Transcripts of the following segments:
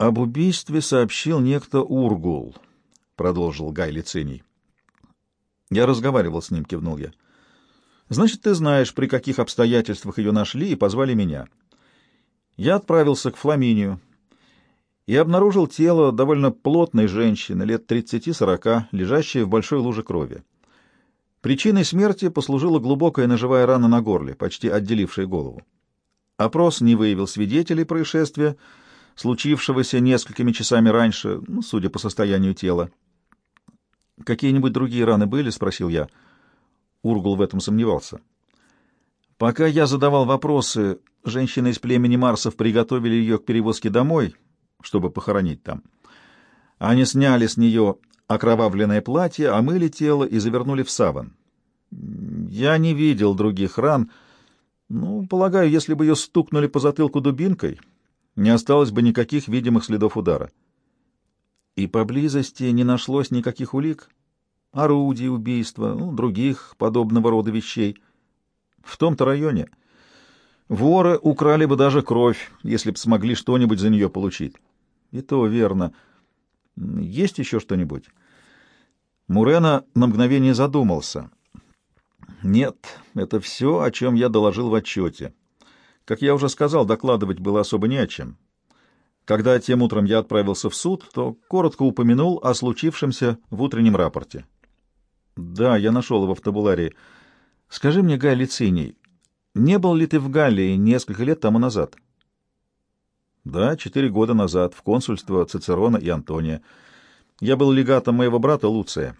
Об убийстве сообщил некто Ургул, продолжил Гай Лициний. Я разговаривал с ним, кивнул я. Значит, ты знаешь, при каких обстоятельствах ее нашли и позвали меня. Я отправился к Фламинию и обнаружил тело довольно плотной женщины, лет 30-40, лежащей в большой луже крови. Причиной смерти послужила глубокая ножевая рана на горле, почти отделившая голову. Опрос не выявил свидетелей происшествия, случившегося несколькими часами раньше, ну, судя по состоянию тела. «Какие-нибудь другие раны были?» — спросил я. — Ургул в этом сомневался. Пока я задавал вопросы, женщины из племени Марсов приготовили ее к перевозке домой, чтобы похоронить там. Они сняли с нее окровавленное платье, омыли тело и завернули в саван. Я не видел других ран. Ну, полагаю, если бы ее стукнули по затылку дубинкой, не осталось бы никаких видимых следов удара. И поблизости не нашлось никаких улик орудий убийства, ну, других подобного рода вещей. В том-то районе воры украли бы даже кровь, если б смогли что-нибудь за нее получить. И то верно. Есть еще что-нибудь? Мурена на мгновение задумался. Нет, это все, о чем я доложил в отчете. Как я уже сказал, докладывать было особо не о чем. Когда тем утром я отправился в суд, то коротко упомянул о случившемся в утреннем рапорте. Да, я нашел его в табуларии. Скажи мне, Гай Лициний, не был ли ты в Галлии несколько лет тому назад? Да, четыре года назад, в консульство Цицерона и Антония. Я был легатом моего брата Луция.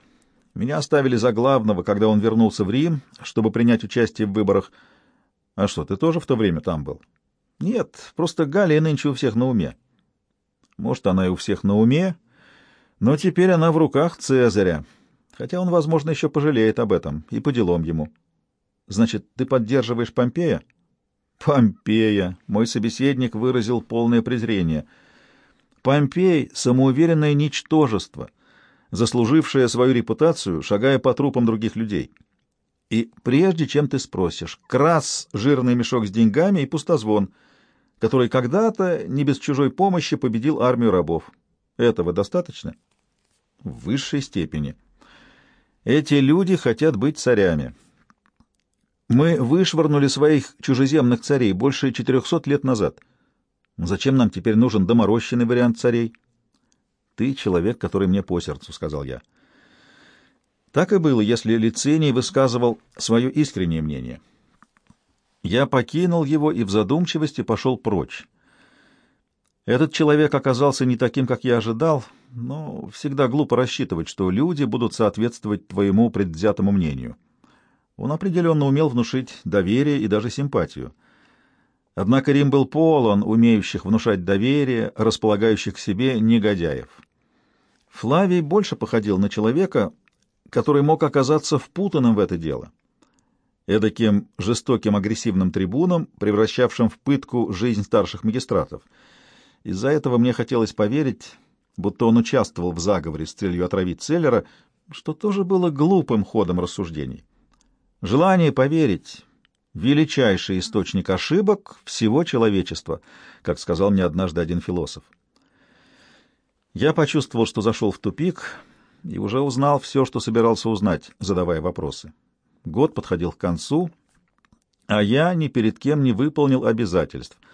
Меня оставили за главного, когда он вернулся в Рим, чтобы принять участие в выборах. А что, ты тоже в то время там был? Нет, просто Галия нынче у всех на уме. Может, она и у всех на уме, но теперь она в руках Цезаря хотя он, возможно, еще пожалеет об этом, и по делам ему. Значит, ты поддерживаешь Помпея? Помпея! Мой собеседник выразил полное презрение. Помпей — самоуверенное ничтожество, заслужившее свою репутацию, шагая по трупам других людей. И прежде чем ты спросишь, крас жирный мешок с деньгами и пустозвон, который когда-то, не без чужой помощи, победил армию рабов. Этого достаточно? В высшей степени. Эти люди хотят быть царями. Мы вышвырнули своих чужеземных царей больше 400 лет назад. Зачем нам теперь нужен доморощенный вариант царей? Ты человек, который мне по сердцу, — сказал я. Так и было, если Лициний высказывал свое искреннее мнение. Я покинул его и в задумчивости пошел прочь. Этот человек оказался не таким, как я ожидал, но всегда глупо рассчитывать, что люди будут соответствовать твоему предвзятому мнению. Он определенно умел внушить доверие и даже симпатию. Однако Рим был полон умеющих внушать доверие, располагающих к себе негодяев. Флавий больше походил на человека, который мог оказаться впутанным в это дело. Эдаким жестоким агрессивным трибуном, превращавшим в пытку жизнь старших магистратов — из-за этого мне хотелось поверить, будто он участвовал в заговоре с целью отравить Целлера, что тоже было глупым ходом рассуждений. Желание поверить — величайший источник ошибок всего человечества, как сказал мне однажды один философ. Я почувствовал, что зашел в тупик и уже узнал все, что собирался узнать, задавая вопросы. Год подходил к концу, а я ни перед кем не выполнил обязательств —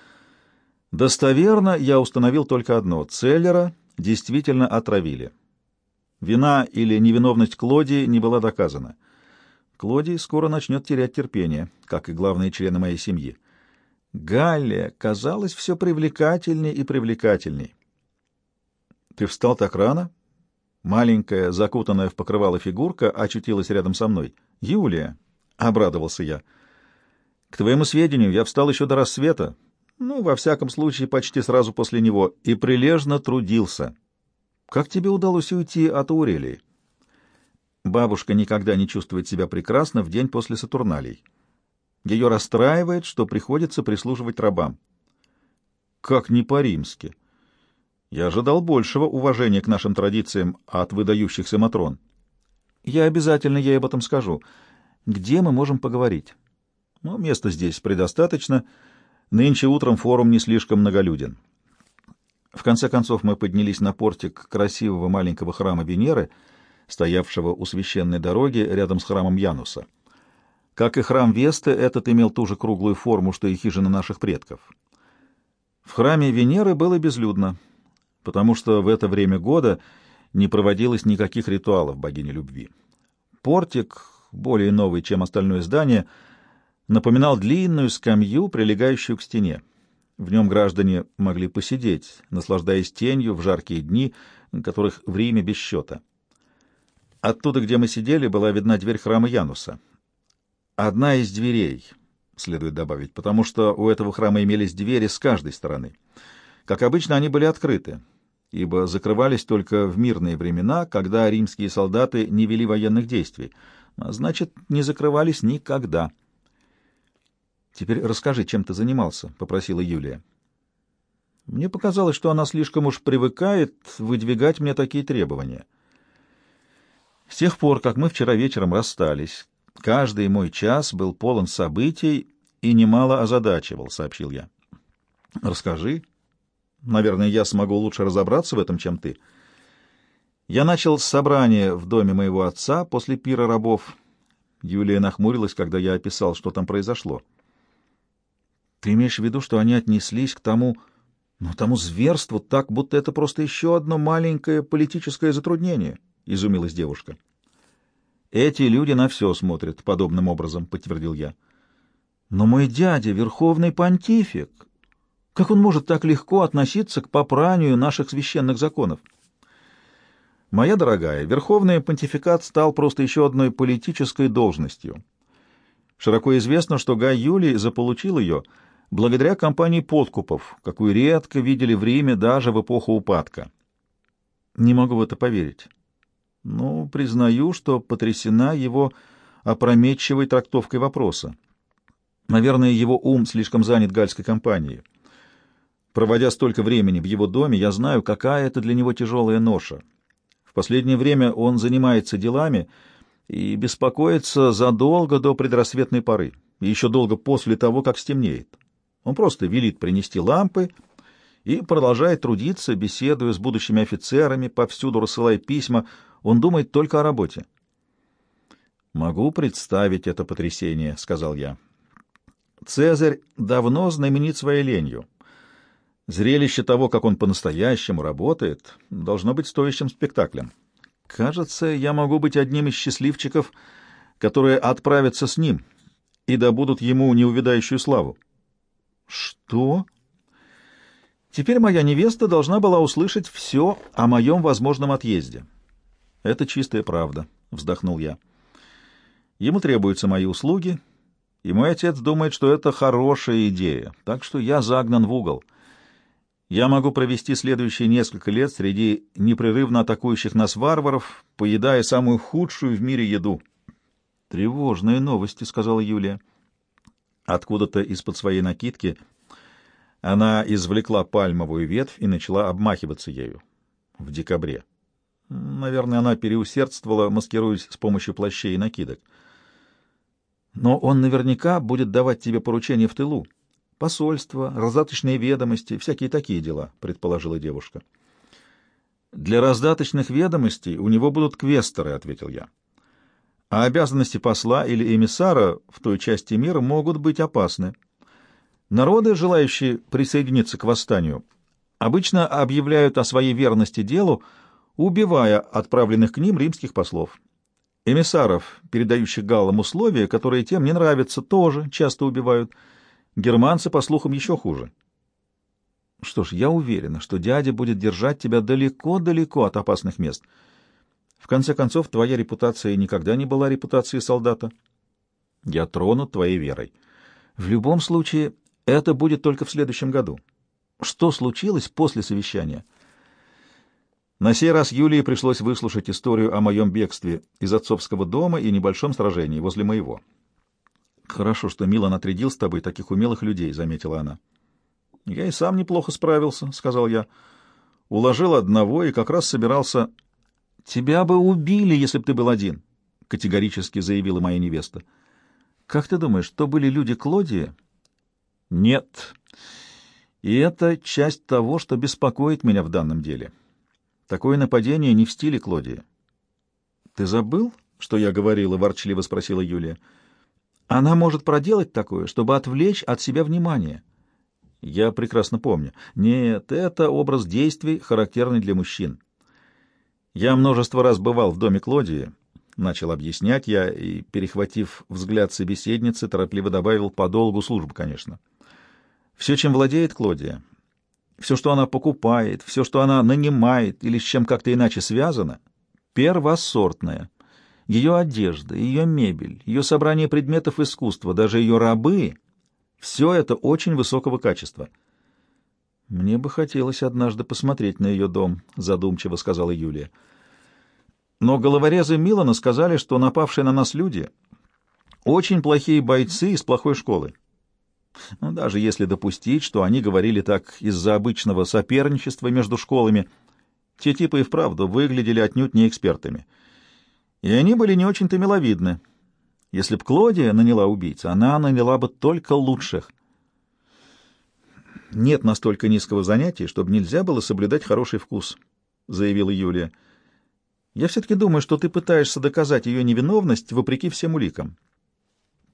Достоверно я установил только одно — Целлера действительно отравили. Вина или невиновность Клодии не была доказана. Клодий скоро начнет терять терпение, как и главные члены моей семьи. Галлия казалось все привлекательней и привлекательней. «Ты встал так рано?» Маленькая, закутанная в покрывало фигурка очутилась рядом со мной. «Юлия!» — обрадовался я. «К твоему сведению, я встал еще до рассвета, ну, во всяком случае, почти сразу после него, и прилежно трудился. Как тебе удалось уйти от Аурелии? Бабушка никогда не чувствует себя прекрасно в день после Сатурналей. Ее расстраивает, что приходится прислуживать рабам. Как не по-римски. Я ожидал большего уважения к нашим традициям от выдающихся Матрон. Я обязательно ей об этом скажу. Где мы можем поговорить? Ну, места здесь предостаточно — Нынче утром форум не слишком многолюден. В конце концов мы поднялись на портик красивого маленького храма Венеры, стоявшего у священной дороги рядом с храмом Януса. Как и храм Весты, этот имел ту же круглую форму, что и хижина наших предков. В храме Венеры было безлюдно, потому что в это время года не проводилось никаких ритуалов богини любви. Портик, более новый, чем остальное здание, напоминал длинную скамью, прилегающую к стене. В нем граждане могли посидеть, наслаждаясь тенью в жаркие дни, которых в Риме без счета. Оттуда, где мы сидели, была видна дверь храма Януса. Одна из дверей, следует добавить, потому что у этого храма имелись двери с каждой стороны. Как обычно, они были открыты, ибо закрывались только в мирные времена, когда римские солдаты не вели военных действий, а значит, не закрывались никогда. «Теперь расскажи, чем ты занимался», — попросила Юлия. Мне показалось, что она слишком уж привыкает выдвигать мне такие требования. С тех пор, как мы вчера вечером расстались, каждый мой час был полон событий и немало озадачивал, — сообщил я. — Расскажи. Наверное, я смогу лучше разобраться в этом, чем ты. Я начал с собрания в доме моего отца после пира рабов. Юлия нахмурилась, когда я описал, что там произошло. — ты имеешь в виду, что они отнеслись к тому, ну, тому зверству так, будто это просто еще одно маленькое политическое затруднение, — изумилась девушка. Эти люди на все смотрят подобным образом, — подтвердил я. Но мой дядя — верховный понтифик. Как он может так легко относиться к попранию наших священных законов? Моя дорогая, верховный понтификат стал просто еще одной политической должностью. Широко известно, что Гай Юлий заполучил ее — благодаря кампании подкупов, какую редко видели в Риме даже в эпоху упадка. Не могу в это поверить. Но признаю, что потрясена его опрометчивой трактовкой вопроса. Наверное, его ум слишком занят гальской кампанией. Проводя столько времени в его доме, я знаю, какая это для него тяжелая ноша. В последнее время он занимается делами и беспокоится задолго до предрассветной поры, и еще долго после того, как стемнеет. Он просто велит принести лампы и продолжает трудиться, беседуя с будущими офицерами, повсюду рассылая письма. Он думает только о работе. «Могу представить это потрясение», — сказал я. «Цезарь давно знаменит своей ленью. Зрелище того, как он по-настоящему работает, должно быть стоящим спектаклем. Кажется, я могу быть одним из счастливчиков, которые отправятся с ним и добудут ему неувидающую славу. «Что?» Теперь моя невеста должна была услышать все о моем возможном отъезде. «Это чистая правда», — вздохнул я. «Ему требуются мои услуги, и мой отец думает, что это хорошая идея, так что я загнан в угол. Я могу провести следующие несколько лет среди непрерывно атакующих нас варваров, поедая самую худшую в мире еду». «Тревожные новости», — сказала Юлия. Откуда-то из-под своей накидки она извлекла пальмовую ветвь и начала обмахиваться ею. В декабре. Наверное, она переусердствовала, маскируясь с помощью плащей и накидок. Но он наверняка будет давать тебе поручения в тылу. Посольство, раздаточные ведомости, всякие такие дела, — предположила девушка. Для раздаточных ведомостей у него будут квесторы, — ответил я а обязанности посла или эмиссара в той части мира могут быть опасны. Народы, желающие присоединиться к восстанию, обычно объявляют о своей верности делу, убивая отправленных к ним римских послов. Эмиссаров, передающих галлам условия, которые тем не нравятся, тоже часто убивают. Германцы, по слухам, еще хуже. Что ж, я уверена, что дядя будет держать тебя далеко-далеко от опасных мест — в конце концов, твоя репутация никогда не была репутацией солдата. Я тронут твоей верой. В любом случае, это будет только в следующем году. Что случилось после совещания? На сей раз Юлии пришлось выслушать историю о моем бегстве из отцовского дома и небольшом сражении возле моего. «Хорошо, что Милан отрядил с тобой таких умелых людей», — заметила она. «Я и сам неплохо справился», — сказал я. «Уложил одного и как раз собирался «Тебя бы убили, если бы ты был один», — категорически заявила моя невеста. «Как ты думаешь, что были люди Клодии?» «Нет. И это часть того, что беспокоит меня в данном деле. Такое нападение не в стиле Клодии. «Ты забыл, что я говорила?» — ворчливо спросила Юлия. «Она может проделать такое, чтобы отвлечь от себя внимание». Я прекрасно помню. Нет, это образ действий, характерный для мужчин. Я множество раз бывал в доме Клодии, начал объяснять я и, перехватив взгляд собеседницы, торопливо добавил по долгу службы, конечно. Все, чем владеет Клодия, все, что она покупает, все, что она нанимает или с чем как-то иначе связано, первосортное. Ее одежда, ее мебель, ее собрание предметов искусства, даже ее рабы — все это очень высокого качества. «Мне бы хотелось однажды посмотреть на ее дом», — задумчиво сказала Юлия. «Но головорезы Милана сказали, что напавшие на нас люди — очень плохие бойцы из плохой школы. Ну, даже если допустить, что они говорили так из-за обычного соперничества между школами, те типы и вправду выглядели отнюдь не экспертами. И они были не очень-то миловидны. Если б Клодия наняла убийца, она наняла бы только лучших. «Нет настолько низкого занятия, чтобы нельзя было соблюдать хороший вкус», — заявила Юлия. «Я все-таки думаю, что ты пытаешься доказать ее невиновность вопреки всем уликам».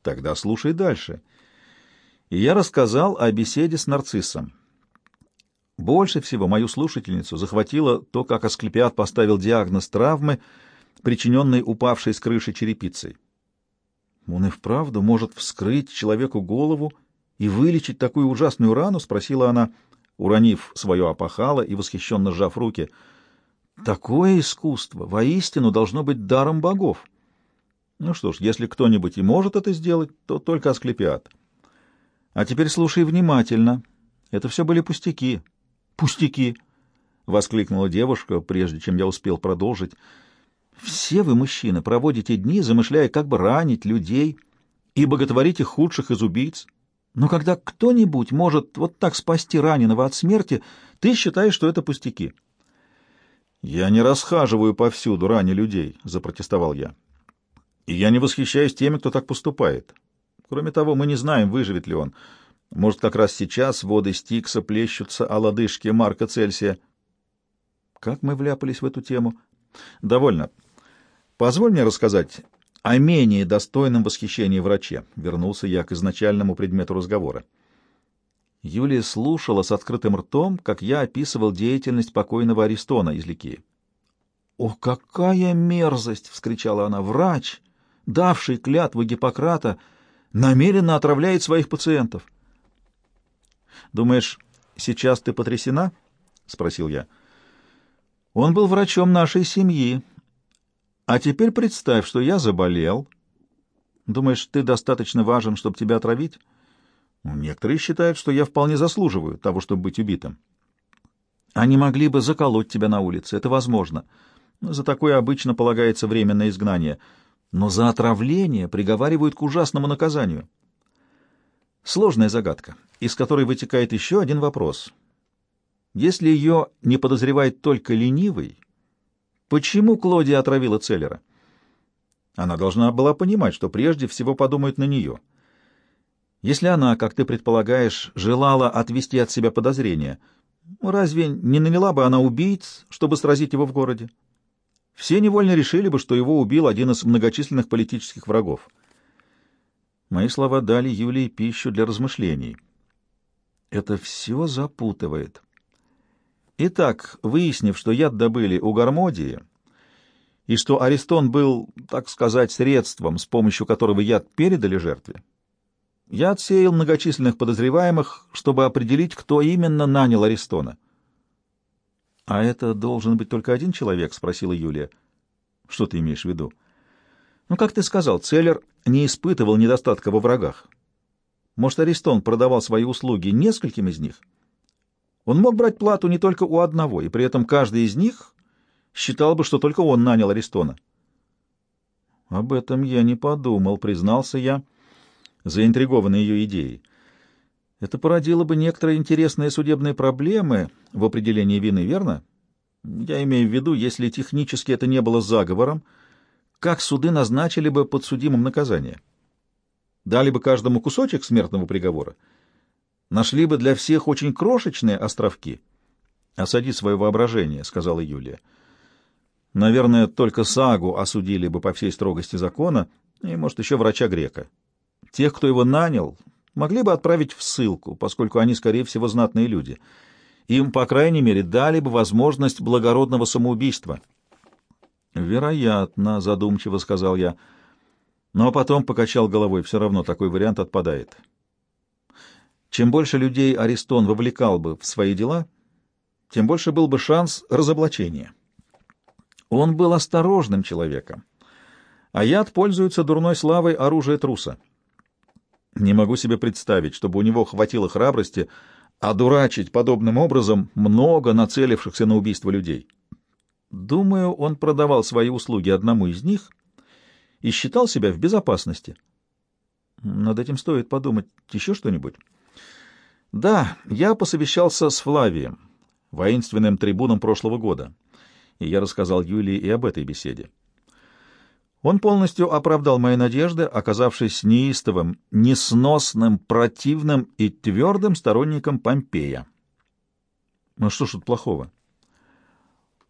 «Тогда слушай дальше» и я рассказал о беседе с нарциссом. Больше всего мою слушательницу захватило то, как Асклепиад поставил диагноз травмы, причиненной упавшей с крыши черепицей. «Он и вправду может вскрыть человеку голову и вылечить такую ужасную рану?» — спросила она, уронив свое опахало и восхищенно сжав руки. «Такое искусство воистину должно быть даром богов. Ну что ж, если кто-нибудь и может это сделать, то только Асклепиад». А теперь слушай внимательно. Это все были пустяки. Пустяки! — воскликнула девушка, прежде чем я успел продолжить. Все вы, мужчины, проводите дни, замышляя, как бы ранить людей и боготворить их худших из убийц. Но когда кто-нибудь может вот так спасти раненого от смерти, ты считаешь, что это пустяки. «Я не расхаживаю повсюду, раня людей», — запротестовал я. «И я не восхищаюсь теми, кто так поступает. Кроме того, мы не знаем, выживет ли он. Может, как раз сейчас воды Стикса плещутся о лодыжке Марка Цельсия. Как мы вляпались в эту тему? Довольно. Позволь мне рассказать о менее достойном восхищении враче. Вернулся я к изначальному предмету разговора. Юлия слушала с открытым ртом, как я описывал деятельность покойного Аристона из Ликии. «О, какая мерзость!» — вскричала она. «Врач, давший клятву Гиппократа, — намеренно отравляет своих пациентов. «Думаешь, сейчас ты потрясена?» — спросил я. «Он был врачом нашей семьи. А теперь представь, что я заболел. Думаешь, ты достаточно важен, чтобы тебя отравить?» ну, «Некоторые считают, что я вполне заслуживаю того, чтобы быть убитым». «Они могли бы заколоть тебя на улице, это возможно. За такое обычно полагается временное изгнание» но за отравление приговаривают к ужасному наказанию. Сложная загадка, из которой вытекает еще один вопрос. Если ее не подозревает только ленивый, почему Клодия отравила Целлера? Она должна была понимать, что прежде всего подумают на нее. Если она, как ты предполагаешь, желала отвести от себя подозрения, разве не наняла бы она убийц, чтобы сразить его в городе? все невольно решили бы, что его убил один из многочисленных политических врагов. Мои слова дали Юлии пищу для размышлений. Это все запутывает. Итак, выяснив, что яд добыли у Гармодии, и что Аристон был, так сказать, средством, с помощью которого яд передали жертве, я отсеял многочисленных подозреваемых, чтобы определить, кто именно нанял Аристона. «А это должен быть только один человек?» — спросила Юлия. «Что ты имеешь в виду?» «Ну, как ты сказал, Целлер не испытывал недостатка во врагах. Может, Аристон продавал свои услуги нескольким из них? Он мог брать плату не только у одного, и при этом каждый из них считал бы, что только он нанял Аристона». «Об этом я не подумал», — признался я, заинтригованный ее идеей. Это породило бы некоторые интересные судебные проблемы в определении вины, верно? Я имею в виду, если технически это не было заговором, как суды назначили бы подсудимым наказание? Дали бы каждому кусочек смертного приговора? Нашли бы для всех очень крошечные островки. «Осади свое воображение», — сказала Юлия. «Наверное, только сагу осудили бы по всей строгости закона, и, может, еще врача грека. Тех, кто его нанял, могли бы отправить в ссылку, поскольку они, скорее всего, знатные люди. Им, по крайней мере, дали бы возможность благородного самоубийства». «Вероятно», — задумчиво сказал я, но потом покачал головой, все равно такой вариант отпадает. Чем больше людей Аристон вовлекал бы в свои дела, тем больше был бы шанс разоблачения. Он был осторожным человеком, а яд пользуется дурной славой оружия труса. Не могу себе представить, чтобы у него хватило храбрости одурачить подобным образом много нацелившихся на убийство людей. Думаю, он продавал свои услуги одному из них и считал себя в безопасности. Над этим стоит подумать. Еще что-нибудь? Да, я посовещался с Флавием, воинственным трибуном прошлого года, и я рассказал Юлии и об этой беседе. Он полностью оправдал мои надежды, оказавшись неистовым, несносным, противным и твердым сторонником Помпея. Ну что ж тут плохого?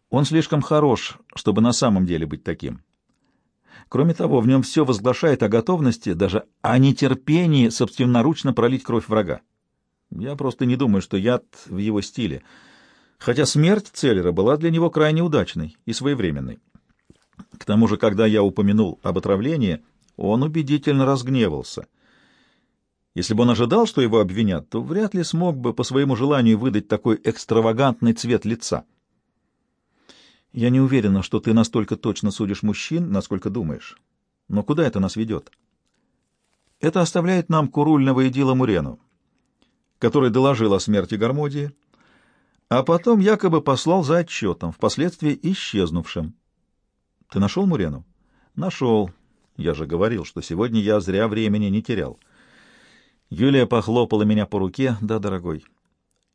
Он слишком хорош, чтобы на самом деле быть таким. Кроме того, в нем все возглашает о готовности, даже о нетерпении собственноручно пролить кровь врага. Я просто не думаю, что яд в его стиле, хотя смерть Целлера была для него крайне удачной и своевременной. К тому же, когда я упомянул об отравлении, он убедительно разгневался. Если бы он ожидал, что его обвинят, то вряд ли смог бы по своему желанию выдать такой экстравагантный цвет лица. Я не уверена, что ты настолько точно судишь мужчин, насколько думаешь. Но куда это нас ведет? Это оставляет нам курульного идила Мурену, который доложил о смерти Гармодии, а потом якобы послал за отчетом, впоследствии исчезнувшим. Ты нашел Мурену? Нашел. Я же говорил, что сегодня я зря времени не терял. Юлия похлопала меня по руке. Да, дорогой,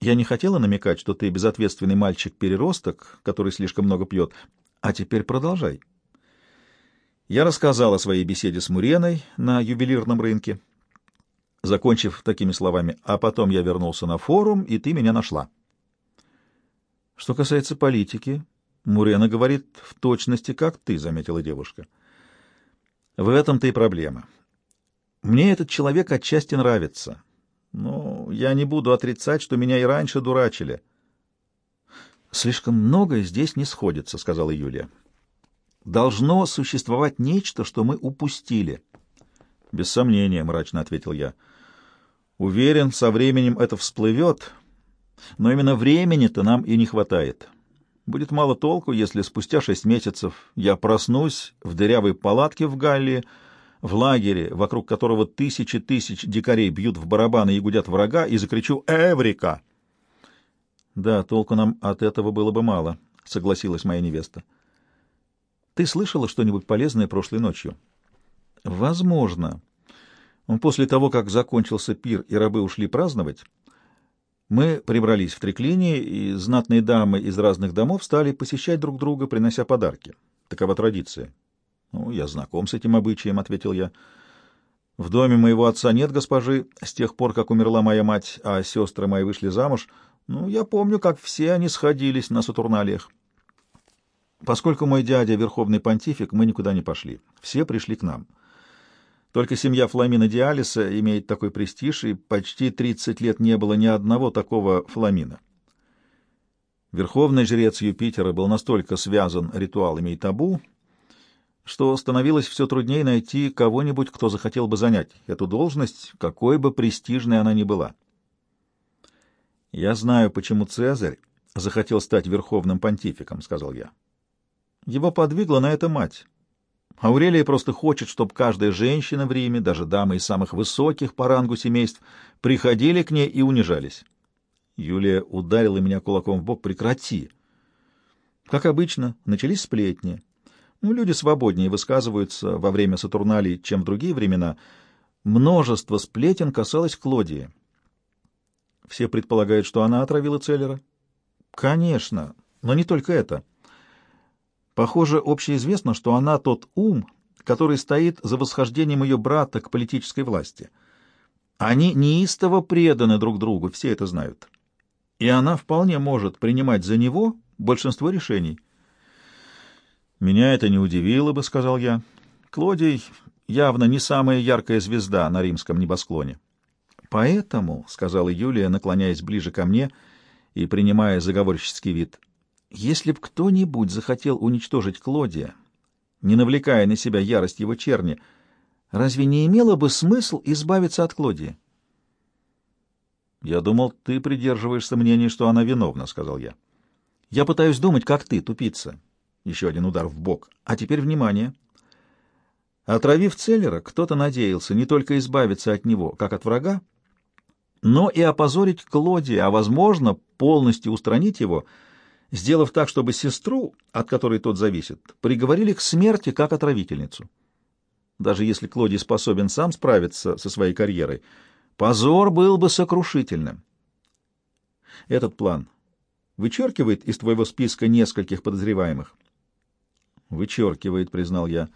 я не хотела намекать, что ты безответственный мальчик-переросток, который слишком много пьет. А теперь продолжай. Я рассказал о своей беседе с Муреной на ювелирном рынке, закончив такими словами, а потом я вернулся на форум, и ты меня нашла. Что касается политики, Мурена говорит в точности, как ты, — заметила девушка. В этом-то и проблема. Мне этот человек отчасти нравится. Но я не буду отрицать, что меня и раньше дурачили. Слишком многое здесь не сходится, сказала Юлия. Должно существовать нечто, что мы упустили. Без сомнения, мрачно ответил я. Уверен, со временем это всплывет, но именно времени-то нам и не хватает. Будет мало толку, если спустя шесть месяцев я проснусь в дырявой палатке в Галлии, в лагере, вокруг которого тысячи тысяч дикарей бьют в барабаны и гудят врага, и закричу «Эврика!» «Да, толку нам от этого было бы мало», — согласилась моя невеста. «Ты слышала что-нибудь полезное прошлой ночью?» «Возможно. После того, как закончился пир и рабы ушли праздновать, мы прибрались в треклине, и знатные дамы из разных домов стали посещать друг друга, принося подарки. Такова традиция. «Ну, я знаком с этим обычаем», — ответил я. «В доме моего отца нет госпожи с тех пор, как умерла моя мать, а сестры мои вышли замуж. Ну, я помню, как все они сходились на Сатурналиях. Поскольку мой дядя — верховный понтифик, мы никуда не пошли. Все пришли к нам. Только семья Фламина Диалиса имеет такой престиж, и почти 30 лет не было ни одного такого Фламина. Верховный жрец Юпитера был настолько связан ритуалами и табу, что становилось все труднее найти кого-нибудь, кто захотел бы занять эту должность, какой бы престижной она ни была. «Я знаю, почему Цезарь захотел стать верховным понтификом», — сказал я. «Его подвигла на это мать. Аурелия просто хочет, чтобы каждая женщина в Риме, даже дамы из самых высоких по рангу семейств, приходили к ней и унижались». Юлия ударила меня кулаком в бок. «Прекрати!» Как обычно, начались сплетни. Ну, люди свободнее высказываются во время Сатурналей, чем в другие времена. Множество сплетен касалось Клодии. Все предполагают, что она отравила Целлера. Конечно, но не только это. Похоже, общеизвестно, что она тот ум, который стоит за восхождением ее брата к политической власти. Они неистово преданы друг другу, все это знают. И она вполне может принимать за него большинство решений. «Меня это не удивило бы», — сказал я. «Клодий явно не самая яркая звезда на римском небосклоне». «Поэтому», — сказала Юлия, наклоняясь ближе ко мне и принимая заговорческий вид, — «если б кто-нибудь захотел уничтожить Клодия, не навлекая на себя ярость его черни, разве не имело бы смысл избавиться от Клодия?» «Я думал, ты придерживаешься мнения, что она виновна», — сказал я. «Я пытаюсь думать, как ты, тупица». Еще один удар в бок. «А теперь внимание!» Отравив Целлера, кто-то надеялся не только избавиться от него, как от врага, но и опозорить Клодия, а, возможно, полностью устранить его, сделав так, чтобы сестру, от которой тот зависит, приговорили к смерти как отравительницу. Даже если Клодий способен сам справиться со своей карьерой, позор был бы сокрушительным. Этот план вычеркивает из твоего списка нескольких подозреваемых. Вычеркивает, признал я.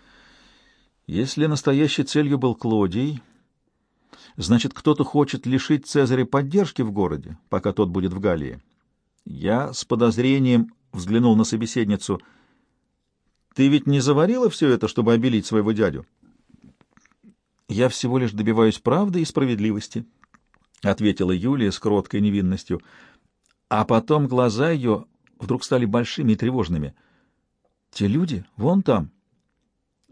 Если настоящей целью был Клодий, Значит, кто-то хочет лишить Цезаря поддержки в городе, пока тот будет в Галлии. Я с подозрением взглянул на собеседницу. «Ты ведь не заварила все это, чтобы обелить своего дядю?» «Я всего лишь добиваюсь правды и справедливости», — ответила Юлия с кроткой невинностью. А потом глаза ее вдруг стали большими и тревожными. «Те люди вон там».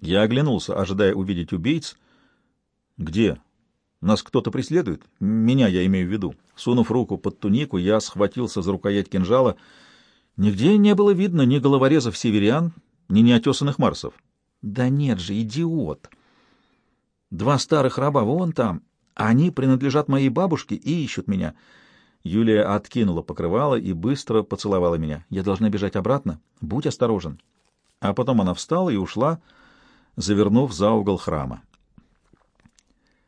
Я оглянулся, ожидая увидеть убийц. «Где?» Нас кто-то преследует? Меня я имею в виду. Сунув руку под тунику, я схватился за рукоять кинжала. Нигде не было видно ни головорезов северян, ни неотесанных марсов. Да нет же, идиот! Два старых раба вон там. Они принадлежат моей бабушке и ищут меня. Юлия откинула покрывало и быстро поцеловала меня. Я должна бежать обратно. Будь осторожен. А потом она встала и ушла, завернув за угол храма.